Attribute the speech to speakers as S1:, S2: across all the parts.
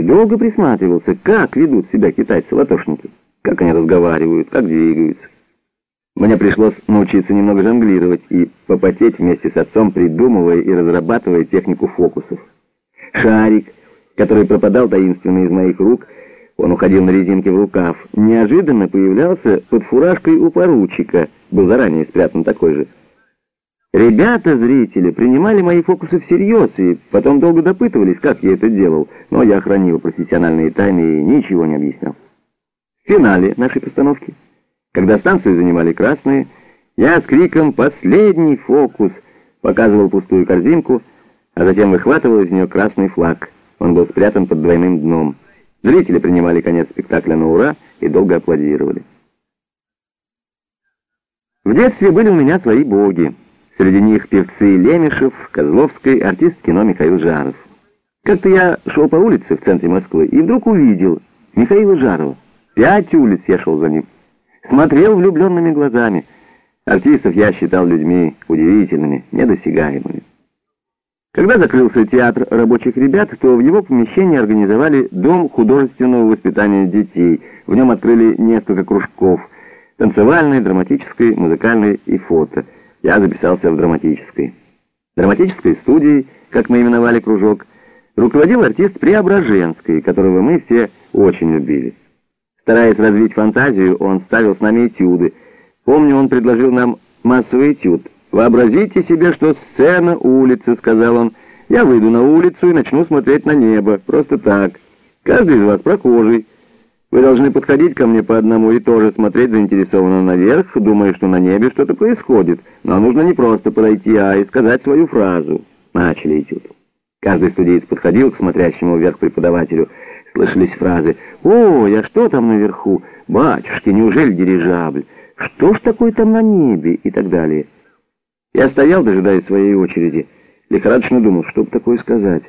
S1: и долго присматривался, как ведут себя китайцы-латошники, как они разговаривают, как двигаются. Мне пришлось научиться немного жонглировать и попотеть вместе с отцом, придумывая и разрабатывая технику фокусов. Шарик, который пропадал таинственно из моих рук, он уходил на резинке в рукав, неожиданно появлялся под фуражкой у поручика, был заранее спрятан такой же. Ребята, зрители, принимали мои фокусы всерьез и потом долго допытывались, как я это делал, но я хранил профессиональные тайны и ничего не объяснял. В финале нашей постановки, когда станцию занимали красные, я с криком «Последний фокус!» показывал пустую корзинку, а затем выхватывал из нее красный флаг. Он был спрятан под двойным дном. Зрители принимали конец спектакля на ура и долго аплодировали. В детстве были у меня свои боги. Среди них певцы Лемешев, Козловский, артист кино Михаил Жаров. Как-то я шел по улице в центре Москвы и вдруг увидел Михаила Жарова. Пять улиц я шел за ним. Смотрел влюбленными глазами. Артистов я считал людьми удивительными, недосягаемыми. Когда закрылся театр рабочих ребят, то в его помещении организовали Дом художественного воспитания детей. В нем открыли несколько кружков – танцевальной, драматической, музыкальной и фото – я записался в драматической. Драматической студией, как мы именовали кружок, руководил артист Преображенской, которого мы все очень любили. Стараясь развить фантазию, он ставил с нами этюды. Помню, он предложил нам массовый этюд. «Вообразите себе, что сцена улицы», — сказал он. «Я выйду на улицу и начну смотреть на небо. Просто так. Каждый из вас прохожий». Вы должны подходить ко мне по одному и тоже смотреть заинтересованно наверх, думая, что на небе что-то происходит. Но нужно не просто подойти, а и сказать свою фразу. Начали этюд. Каждый студиец подходил к смотрящему вверх преподавателю. Слышались фразы «Ой, а что там наверху? Батюшки, неужели дирижабль? Что ж такое там на небе?» и так далее. Я стоял, дожидаясь своей очереди. Лихорадочно думал, что бы такое сказать.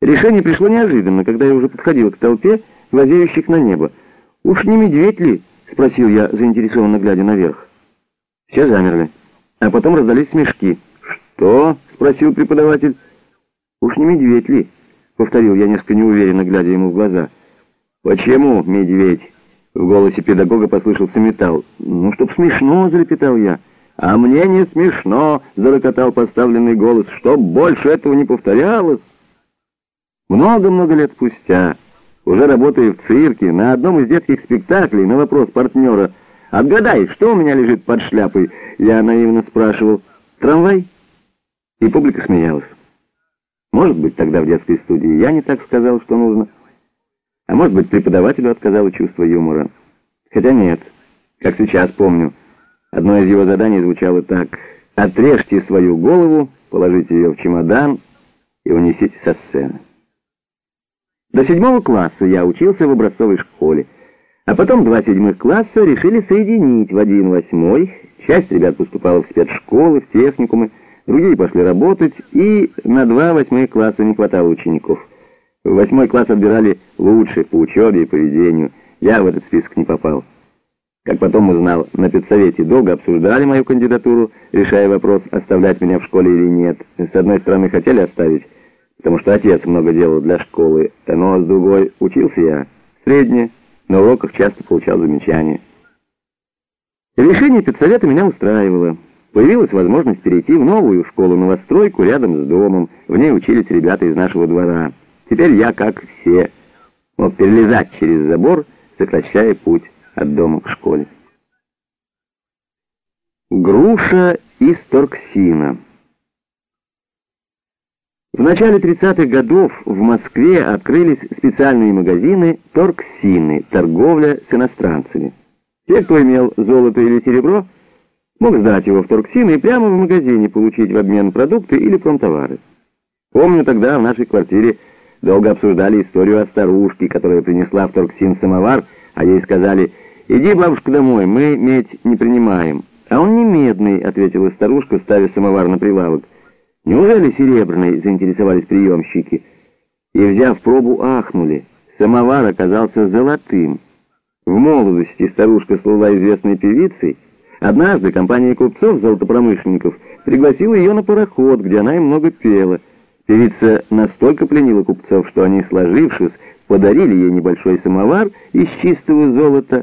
S1: Решение пришло неожиданно, когда я уже подходил к толпе, глазеющих на небо. «Уж не медведь ли?» — спросил я, заинтересованно глядя наверх. Все замерли, а потом раздались смешки. «Что?» — спросил преподаватель. «Уж не медведь ли?» — повторил я несколько неуверенно, глядя ему в глаза. «Почему медведь?» — в голосе педагога послышался металл. «Ну, чтоб смешно!» — залепетал я. «А мне не смешно!» — зарокотал поставленный голос. «Чтоб больше этого не повторялось!» Много-много лет спустя... Уже работая в цирке, на одном из детских спектаклей, на вопрос партнера «Отгадай, что у меня лежит под шляпой?» Я наивно спрашивал «Трамвай?» И публика смеялась. Может быть, тогда в детской студии я не так сказал, что нужно. А может быть, преподавателю отказало чувство юмора. Хотя нет, как сейчас помню, одно из его заданий звучало так «Отрежьте свою голову, положите ее в чемодан и унесите со сцены». До седьмого класса я учился в образцовой школе, а потом два седьмых класса решили соединить в один восьмой. Часть ребят поступала в спецшколы, в техникумы, другие пошли работать, и на два восьмых класса не хватало учеников. В восьмой класс отбирали лучших по учебе и поведению. Я в этот список не попал. Как потом узнал, на педсовете долго обсуждали мою кандидатуру, решая вопрос, оставлять меня в школе или нет. С одной стороны, хотели оставить, потому что отец много делал для школы, но с другой учился я средне, на уроках часто получал замечания. Решение педсовета меня устраивало. Появилась возможность перейти в новую школу-новостройку рядом с домом. В ней учились ребята из нашего двора. Теперь я, как все, мог перелезать через забор, сокращая путь от дома к школе. Груша из торксина в начале 30-х годов в Москве открылись специальные магазины «Торксины» – торговля с иностранцами. Те, кто имел золото или серебро, мог сдать его в торксины и прямо в магазине получить в обмен продукты или промтовары. Помню, тогда в нашей квартире долго обсуждали историю о старушке, которая принесла в торксин самовар, а ей сказали «Иди, бабушка, домой, мы медь не принимаем». «А он не медный», — ответила старушка, ставя самовар на прилавок. Неужели серебряный, заинтересовались приемщики? И, взяв пробу, ахнули. Самовар оказался золотым. В молодости старушка слыла известной певицей. Однажды компания купцов-золотопромышленников пригласила ее на пароход, где она им много пела. Певица настолько пленила купцов, что они, сложившись, подарили ей небольшой самовар из чистого золота,